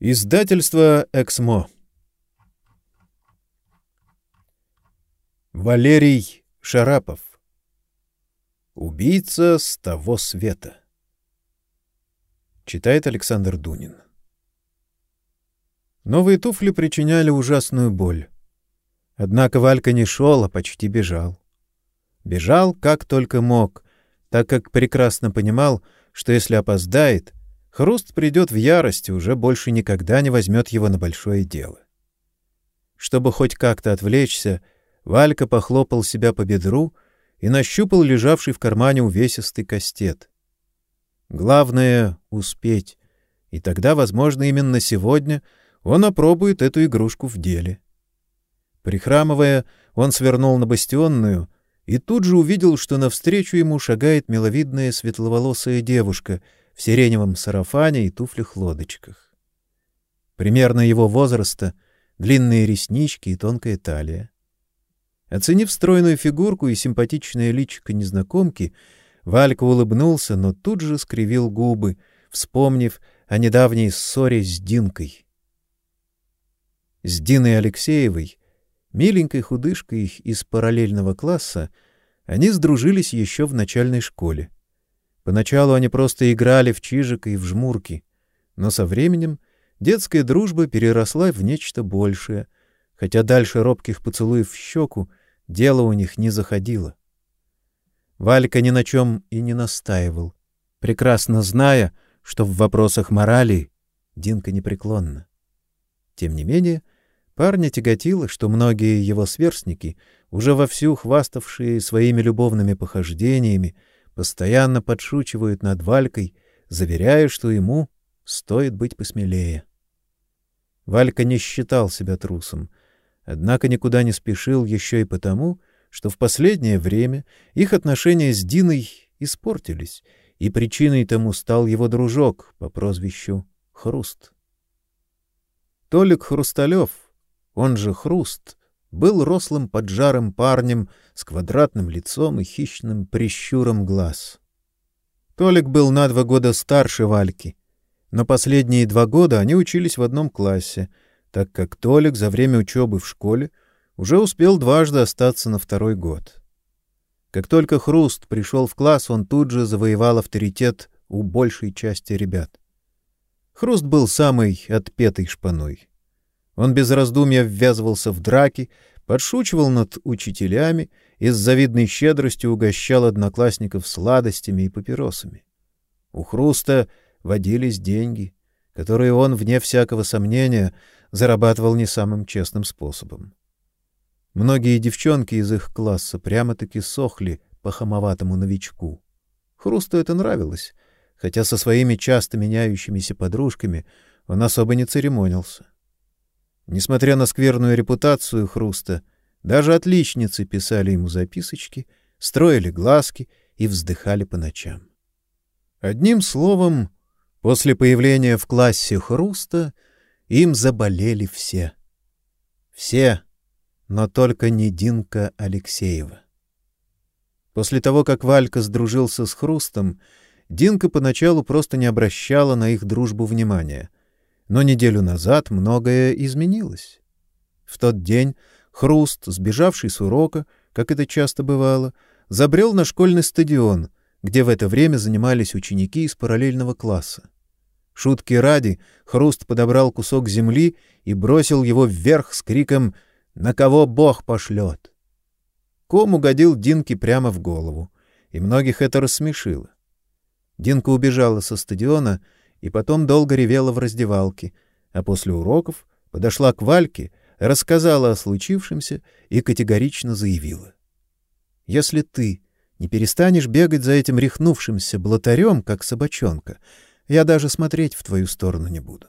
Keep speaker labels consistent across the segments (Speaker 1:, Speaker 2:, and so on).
Speaker 1: Издательство «Эксмо». Валерий Шарапов. Убийца с того света. Читает Александр Дунин. Новые туфли причиняли ужасную боль. Однако Валька не шел, а почти бежал. Бежал как только мог, так как прекрасно понимал, что если опоздает, Хруст придет в ярость и уже больше никогда не возьмет его на большое дело. Чтобы хоть как-то отвлечься, Валька похлопал себя по бедру и нащупал лежавший в кармане увесистый кастет. Главное — успеть, и тогда, возможно, именно сегодня он опробует эту игрушку в деле. Прихрамывая, он свернул на бастионную и тут же увидел, что навстречу ему шагает миловидная светловолосая девушка — в сиреневом сарафане и туфлях-лодочках. Примерно его возраста, длинные реснички и тонкая талия. Оценив стройную фигурку и симпатичное личико незнакомки, Валька улыбнулся, но тут же скривил губы, вспомнив о недавней ссоре с Динкой. С Диной Алексеевой, миленькой худышкой из параллельного класса, они сдружились еще в начальной школе. Поначалу они просто играли в чижика и в жмурки, но со временем детская дружба переросла в нечто большее, хотя дальше робких поцелуев в щеку дело у них не заходило. Валька ни на чем и не настаивал, прекрасно зная, что в вопросах морали Динка непреклонна. Тем не менее, парня тяготило, что многие его сверстники, уже вовсю хваставшие своими любовными похождениями, постоянно подшучивают над Валькой, заверяя, что ему стоит быть посмелее. Валька не считал себя трусом, однако никуда не спешил еще и потому, что в последнее время их отношения с Диной испортились, и причиной тому стал его дружок по прозвищу Хруст. Толик Хрусталев, он же Хруст, был рослым поджарым парнем с квадратным лицом и хищным прищуром глаз. Толик был на два года старше Вальки, но последние два года они учились в одном классе, так как Толик за время учебы в школе уже успел дважды остаться на второй год. Как только Хруст пришел в класс, он тут же завоевал авторитет у большей части ребят. Хруст был самой отпетой шпаной. Он без раздумья ввязывался в драки, подшучивал над учителями и с завидной щедростью угощал одноклассников сладостями и папиросами. У Хруста водились деньги, которые он, вне всякого сомнения, зарабатывал не самым честным способом. Многие девчонки из их класса прямо-таки сохли по хамоватому новичку. Хрусту это нравилось, хотя со своими часто меняющимися подружками он особо не церемонился. Несмотря на скверную репутацию Хруста, даже отличницы писали ему записочки, строили глазки и вздыхали по ночам. Одним словом, после появления в классе Хруста им заболели все. Все, но только не Динка Алексеева. После того, как Валька сдружился с Хрустом, Динка поначалу просто не обращала на их дружбу внимания — но неделю назад многое изменилось. В тот день Хруст, сбежавший с урока, как это часто бывало, забрел на школьный стадион, где в это время занимались ученики из параллельного класса. Шутки ради, Хруст подобрал кусок земли и бросил его вверх с криком «На кого Бог пошлет!». Ком угодил Динке прямо в голову, и многих это рассмешило. Динка убежала со стадиона и потом долго ревела в раздевалке, а после уроков подошла к Вальке, рассказала о случившемся и категорично заявила. «Если ты не перестанешь бегать за этим рехнувшимся блатарем, как собачонка, я даже смотреть в твою сторону не буду».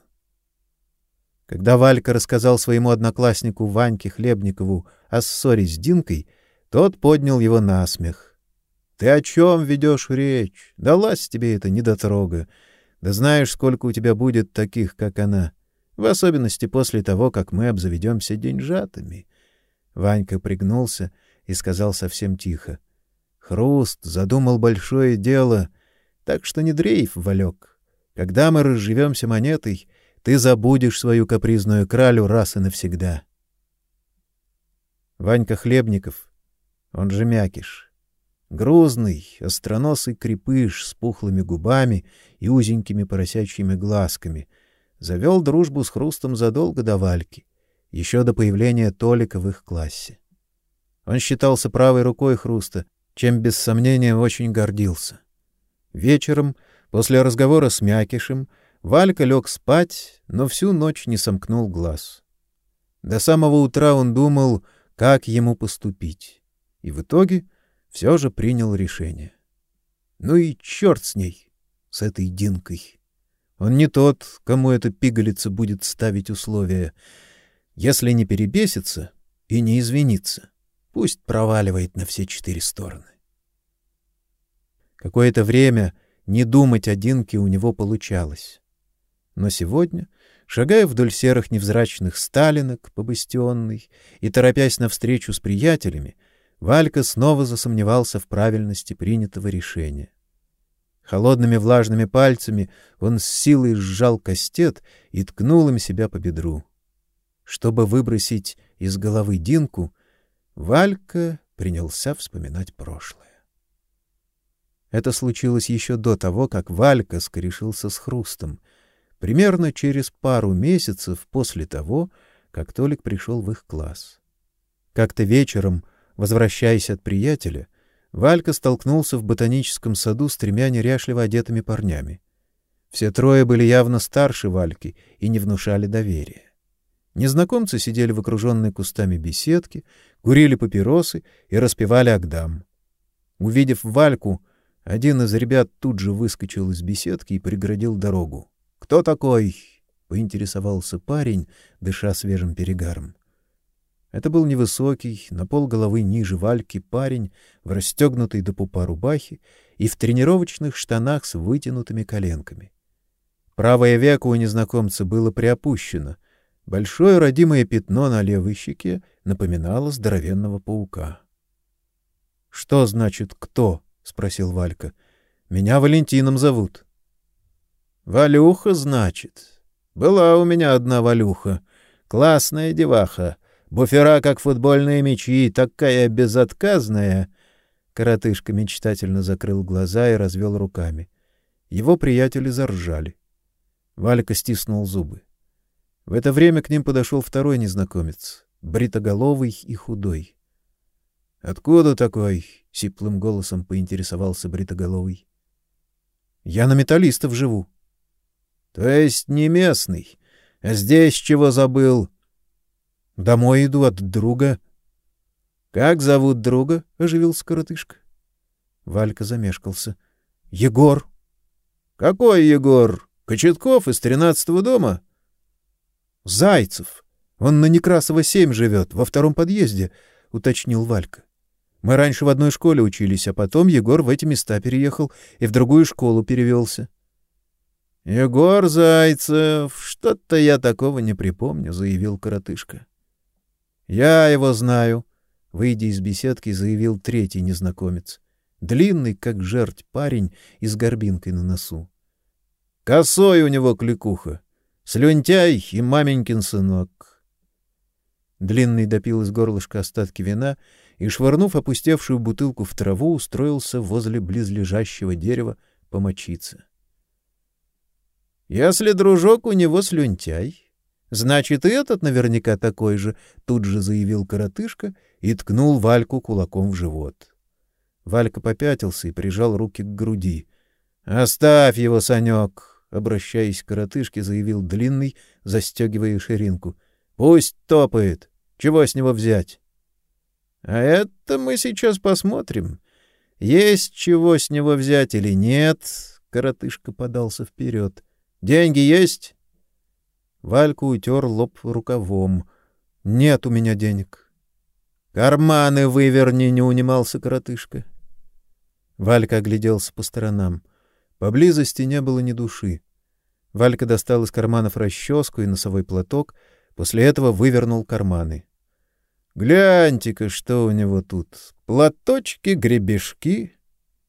Speaker 1: Когда Валька рассказал своему однокласснику Ваньке Хлебникову о ссоре с Динкой, тот поднял его на смех. «Ты о чем ведешь речь? Далась тебе эта недотрога. Да знаешь, сколько у тебя будет таких, как она, в особенности после того, как мы обзаведемся деньжатами. Ванька пригнулся и сказал совсем тихо: "Хруст задумал большое дело, так что не дрейф, Валек. Когда мы разживемся монетой, ты забудешь свою капризную кралю раз и навсегда. Ванька Хлебников, он же Мякиш, грузный, остроносый крепыш с пухлыми губами и узенькими поросячьими глазками, завел дружбу с Хрустом задолго до Вальки, еще до появления Толика в их классе. Он считался правой рукой Хруста, чем без сомнения очень гордился. Вечером, после разговора с Мякишем, Валька лег спать, но всю ночь не сомкнул глаз. До самого утра он думал, как ему поступить. И в итоге все же принял решение. Ну и черт с ней, с этой Динкой. Он не тот, кому эта пигалица будет ставить условия. Если не перебесится и не извинится, пусть проваливает на все четыре стороны. Какое-то время не думать о Динке у него получалось. Но сегодня Шагая вдоль серых невзрачных сталинок по бастионной и торопясь навстречу с приятелями, Валька снова засомневался в правильности принятого решения. Холодными влажными пальцами он с силой сжал кастет и ткнул им себя по бедру. Чтобы выбросить из головы Динку, Валька принялся вспоминать прошлое. Это случилось еще до того, как Валька скорешился с хрустом — примерно через пару месяцев после того, как Толик пришел в их класс. Как-то вечером, возвращаясь от приятеля, Валька столкнулся в ботаническом саду с тремя неряшливо одетыми парнями. Все трое были явно старше Вальки и не внушали доверия. Незнакомцы сидели в окруженной кустами беседке, курили папиросы и распевали агдам. Увидев Вальку, один из ребят тут же выскочил из беседки и преградил дорогу. Кто такой? поинтересовался парень, дыша свежим перегаром. Это был невысокий, на пол головы ниже Вальки парень в расстегнутой до пупа рубахе и в тренировочных штанах с вытянутыми коленками. Правое веко у незнакомца было приопущено. Большое родимое пятно на левой щеке напоминало здоровенного паука. Что значит кто? спросил Валька. Меня Валентином зовут. Валюха, значит. Была у меня одна Валюха. Классная деваха. Буфера, как футбольные мячи, такая безотказная. Коротышка мечтательно закрыл глаза и развел руками. Его приятели заржали. Валька стиснул зубы. В это время к ним подошел второй незнакомец, бритоголовый и худой. Откуда такой? сиплым голосом поинтересовался бритоголовый. Я на металлистов живу. То есть не местный. А здесь чего забыл? Домой иду от друга. Как зовут друга? оживился коротышка. Валька замешкался. Егор. Какой Егор? Кочетков из тринадцатого дома? Зайцев. Он на Некрасова 7 живет, во втором подъезде, уточнил Валька. Мы раньше в одной школе учились, а потом Егор в эти места переехал и в другую школу перевелся. — Егор Зайцев, что-то я такого не припомню, — заявил коротышка. — Я его знаю, — выйдя из беседки, заявил третий незнакомец. Длинный, как жерть, парень и с горбинкой на носу. Косой у него кликуха, слюнтяй и маменькин сынок. Длинный допил из горлышка остатки вина и, швырнув опустевшую бутылку в траву, устроился возле близлежащего дерева помочиться. Если дружок у него слюнтяй, значит, и этот наверняка такой же, тут же заявил коротышка и ткнул Вальку кулаком в живот. Валька попятился и прижал руки к груди. Оставь его, Санек, обращаясь к коротышке, заявил длинный, застегивая ширинку. Пусть топает. Чего с него взять? А это мы сейчас посмотрим. Есть чего с него взять или нет? Коротышка подался вперед. Деньги есть? Валька утер лоб рукавом. Нет у меня денег. Карманы выверни, не унимался коротышка. Валька огляделся по сторонам. Поблизости не было ни души. Валька достал из карманов расческу и носовой платок, после этого вывернул карманы. Гляньте-ка, что у него тут. Платочки, гребешки.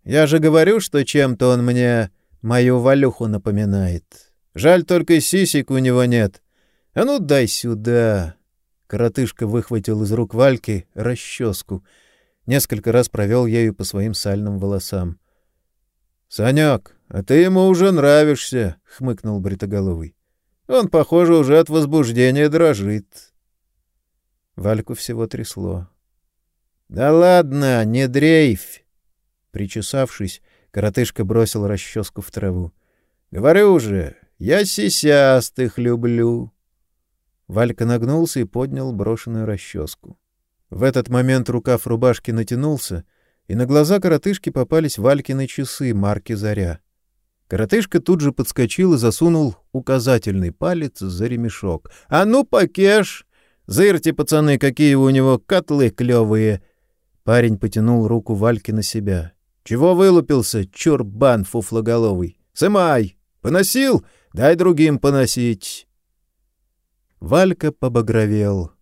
Speaker 1: Я же говорю, что чем-то он мне мою Валюху напоминает. Жаль, только сисек у него нет. А ну, дай сюда!» Коротышка выхватил из рук Вальки расческу. Несколько раз провел ею по своим сальным волосам. — Санек, а ты ему уже нравишься, — хмыкнул Бритоголовый. — Он, похоже, уже от возбуждения дрожит. Вальку всего трясло. — Да ладно, не дрейфь! Причесавшись, коротышка бросил расческу в траву. — Говорю уже, я сисястых люблю. Валька нагнулся и поднял брошенную расческу. В этот момент рукав рубашки натянулся, и на глаза коротышки попались Валькины часы марки «Заря». Коротышка тут же подскочил и засунул указательный палец за ремешок. — А ну, покеш! Зырьте, пацаны, какие у него котлы клевые! Парень потянул руку Вальки на себя. — Чего вылупился, чурбан фуфлоголовый? Сымай! Поносил? Дай другим поносить! Валька побагровел.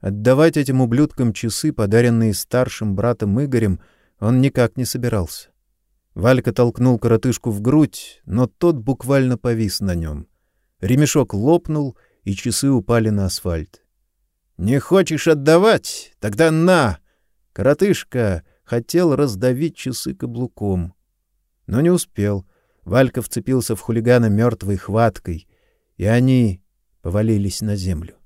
Speaker 1: Отдавать этим ублюдкам часы, подаренные старшим братом Игорем, он никак не собирался. Валька толкнул коротышку в грудь, но тот буквально повис на нем. Ремешок лопнул, и часы упали на асфальт. «Не хочешь отдавать? Тогда на!» Коротышка хотел раздавить часы каблуком. Но не успел. Валька вцепился в хулигана мертвой хваткой, и они повалились на землю.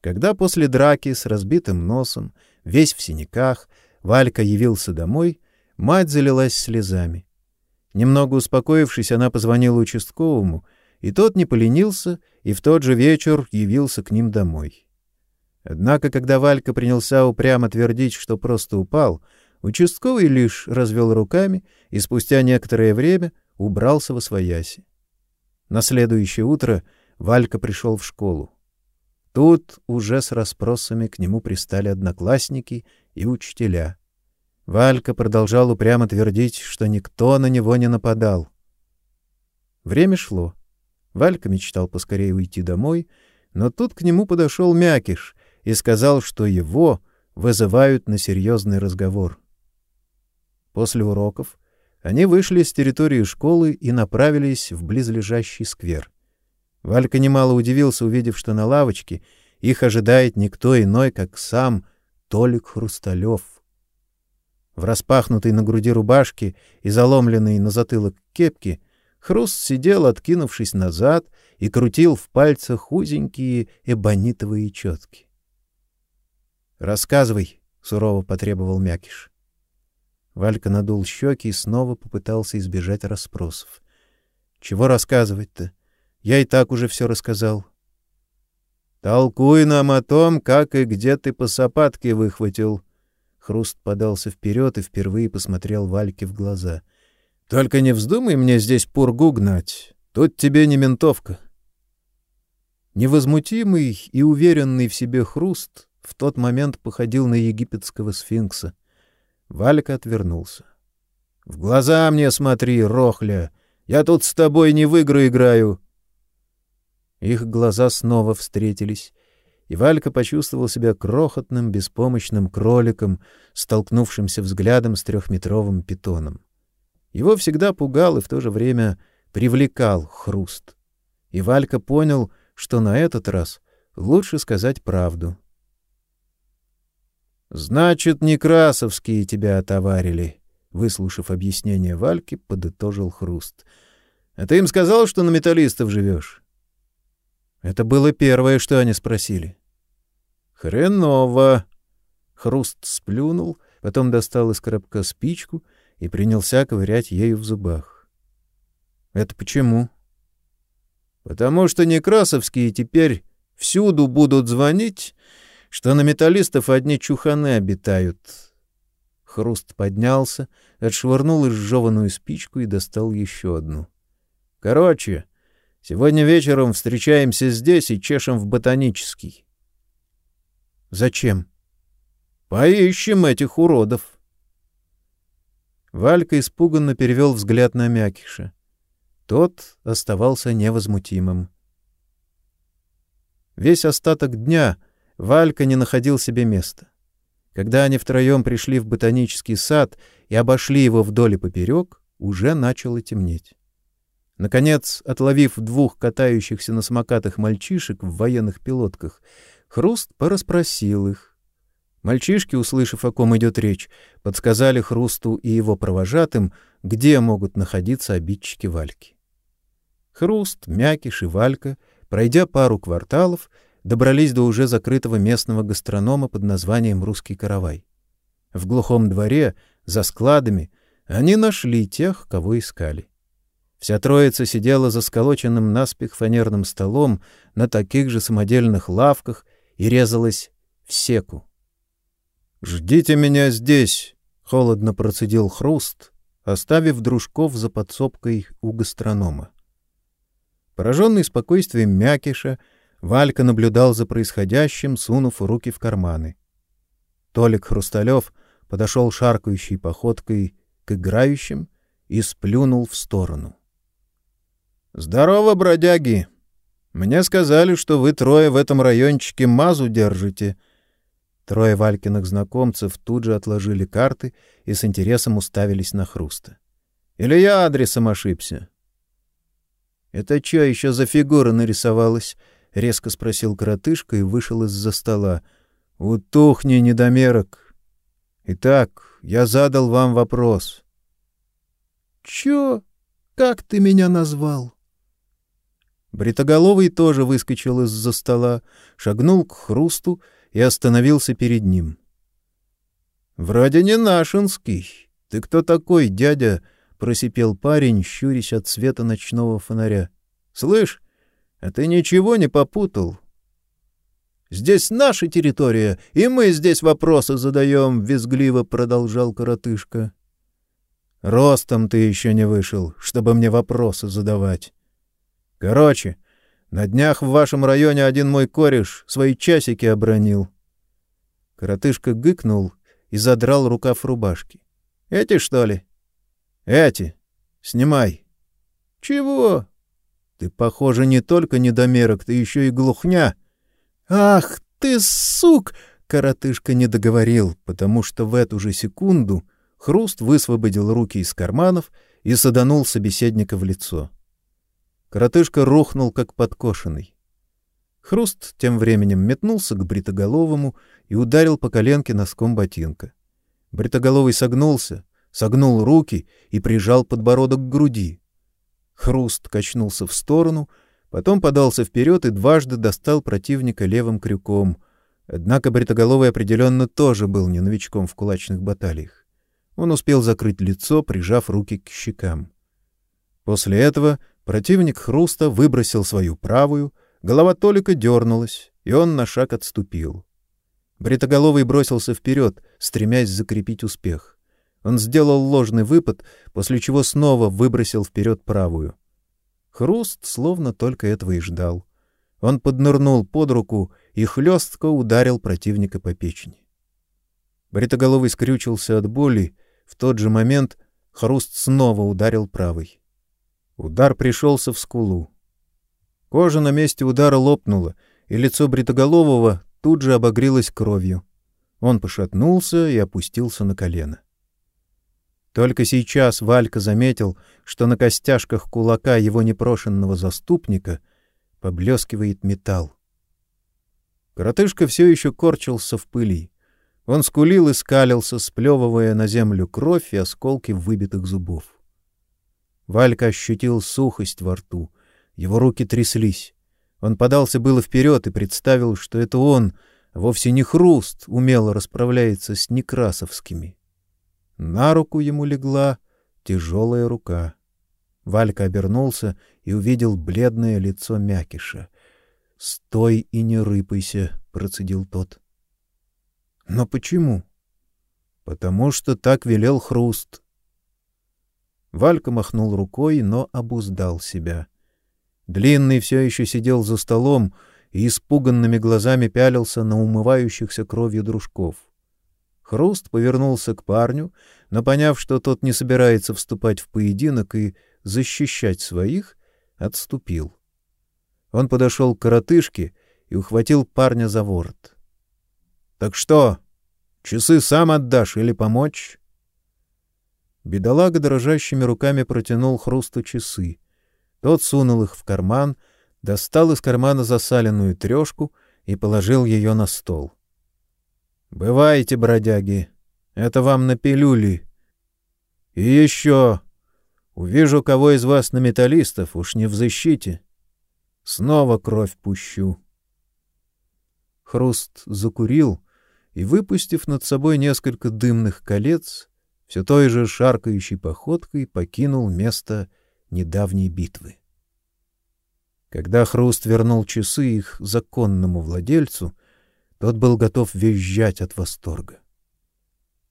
Speaker 1: Когда после драки с разбитым носом, весь в синяках, Валька явился домой, мать залилась слезами. Немного успокоившись, она позвонила участковому, и тот не поленился и в тот же вечер явился к ним домой. Однако, когда Валька принялся упрямо твердить, что просто упал, участковый лишь развел руками и спустя некоторое время убрался во свояси. На следующее утро Валька пришел в школу. Тут уже с расспросами к нему пристали одноклассники и учителя. Валька продолжал упрямо твердить, что никто на него не нападал. Время шло. Валька мечтал поскорее уйти домой, но тут к нему подошел Мякиш и сказал, что его вызывают на серьезный разговор. После уроков они вышли с территории школы и направились в близлежащий сквер. Валька немало удивился, увидев, что на лавочке их ожидает никто иной, как сам Толик Хрусталев. В распахнутой на груди рубашке и заломленной на затылок кепке Хруст сидел, откинувшись назад, и крутил в пальцах узенькие эбонитовые четки. «Рассказывай», — сурово потребовал Мякиш. Валька надул щеки и снова попытался избежать расспросов. Чего рассказывать-то? Я и так уже все рассказал. Толкуй нам о том, как и где ты по сапатке выхватил. Хруст подался вперед и впервые посмотрел Вальке в глаза. Только не вздумай мне здесь пургу гнать. Тут тебе не ментовка. Невозмутимый и уверенный в себе Хруст в тот момент походил на египетского сфинкса. Валька отвернулся. — В глаза мне смотри, Рохля! Я тут с тобой не в игры играю! Их глаза снова встретились, и Валька почувствовал себя крохотным, беспомощным кроликом, столкнувшимся взглядом с трехметровым питоном. Его всегда пугал и в то же время привлекал хруст. И Валька понял, что на этот раз лучше сказать правду — Значит, Некрасовские тебя отоварили, выслушав объяснение Вальки, подытожил Хруст. А ты им сказал, что на металлистов живешь? Это было первое, что они спросили. Хреново. Хруст сплюнул, потом достал из коробка спичку и принялся ковырять ею в зубах. Это почему? Потому что Некрасовские теперь всюду будут звонить что на металлистов одни чуханы обитают. Хруст поднялся, отшвырнул изжеванную спичку и достал еще одну. — Короче, сегодня вечером встречаемся здесь и чешем в ботанический. — Зачем? — Поищем этих уродов. Валька испуганно перевел взгляд на Мякиша. Тот оставался невозмутимым. Весь остаток дня — Валька не находил себе места. Когда они втроем пришли в ботанический сад и обошли его вдоль и поперек, уже начало темнеть. Наконец, отловив двух катающихся на самокатах мальчишек в военных пилотках, Хруст порасспросил их. Мальчишки, услышав, о ком идет речь, подсказали Хрусту и его провожатым, где могут находиться обидчики Вальки. Хруст, Мякиш и Валька, пройдя пару кварталов, добрались до уже закрытого местного гастронома под названием «Русский каравай». В глухом дворе, за складами, они нашли тех, кого искали. Вся троица сидела за сколоченным наспех фанерным столом на таких же самодельных лавках и резалась в секу. «Ждите меня здесь!» — холодно процедил хруст, оставив дружков за подсобкой у гастронома. Пораженный спокойствием Мякиша, Валька наблюдал за происходящим, сунув руки в карманы. Толик Хрусталев подошел шаркающей походкой к играющим и сплюнул в сторону. — Здорово, бродяги! Мне сказали, что вы трое в этом райончике мазу держите. Трое Валькиных знакомцев тут же отложили карты и с интересом уставились на Хруста. — Или я адресом ошибся? — Это что еще за фигура нарисовалась? — резко спросил коротышка и вышел из-за стола. — Утухни, недомерок! Итак, я задал вам вопрос. — Чё? Как ты меня назвал? Бритоголовый тоже выскочил из-за стола, шагнул к хрусту и остановился перед ним. — Вроде не нашинский. Ты кто такой, дядя? просипел парень, щурясь от света ночного фонаря. Слышь, а ты ничего не попутал? Здесь наша территория, и мы здесь вопросы задаем, — визгливо продолжал коротышка. Ростом ты еще не вышел, чтобы мне вопросы задавать. Короче, на днях в вашем районе один мой кореш свои часики обронил. Коротышка гыкнул и задрал рукав рубашки. — Эти, что ли? Эти. Снимай. Чего? Ты, похоже, не только недомерок, ты еще и глухня. Ах ты, сук! Коротышка не договорил, потому что в эту же секунду Хруст высвободил руки из карманов и саданул собеседника в лицо. Коротышка рухнул, как подкошенный. Хруст тем временем метнулся к бритоголовому и ударил по коленке носком ботинка. Бритоголовый согнулся, согнул руки и прижал подбородок к груди. Хруст качнулся в сторону, потом подался вперед и дважды достал противника левым крюком. Однако Бритоголовый определенно тоже был не новичком в кулачных баталиях. Он успел закрыть лицо, прижав руки к щекам. После этого противник Хруста выбросил свою правую, голова Толика дернулась, и он на шаг отступил. Бритоголовый бросился вперед, стремясь закрепить успех. Он сделал ложный выпад, после чего снова выбросил вперед правую. Хруст словно только этого и ждал. Он поднырнул под руку и хлестко ударил противника по печени. Бритоголовый скрючился от боли. В тот же момент Хруст снова ударил правой. Удар пришелся в скулу. Кожа на месте удара лопнула, и лицо Бритоголового тут же обогрелось кровью. Он пошатнулся и опустился на колено. — только сейчас Валька заметил, что на костяшках кулака его непрошенного заступника поблескивает металл. Коротышка все еще корчился в пыли. Он скулил и скалился, сплевывая на землю кровь и осколки выбитых зубов. Валька ощутил сухость во рту. Его руки тряслись. Он подался было вперед и представил, что это он, вовсе не хруст, умело расправляется с некрасовскими. На руку ему легла тяжелая рука. Валька обернулся и увидел бледное лицо Мякиша. — Стой и не рыпайся, — процедил тот. — Но почему? — Потому что так велел Хруст. Валька махнул рукой, но обуздал себя. Длинный все еще сидел за столом и испуганными глазами пялился на умывающихся кровью дружков. — Хруст повернулся к парню, но, поняв, что тот не собирается вступать в поединок и защищать своих, отступил. Он подошел к коротышке и ухватил парня за ворот. — Так что, часы сам отдашь или помочь? Бедолага дрожащими руками протянул Хрусту часы. Тот сунул их в карман, достал из кармана засаленную трешку и положил ее на стол. — Бывайте, бродяги, это вам на пилюли. И еще, увижу кого из вас на металлистов, уж не в защите. Снова кровь пущу. Хруст закурил и, выпустив над собой несколько дымных колец, все той же шаркающей походкой покинул место недавней битвы. Когда Хруст вернул часы их законному владельцу, тот был готов визжать от восторга.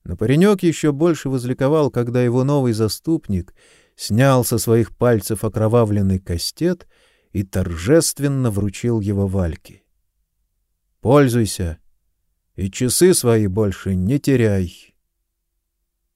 Speaker 1: Но паренек еще больше возликовал, когда его новый заступник снял со своих пальцев окровавленный кастет и торжественно вручил его Вальке. «Пользуйся и часы свои больше не теряй».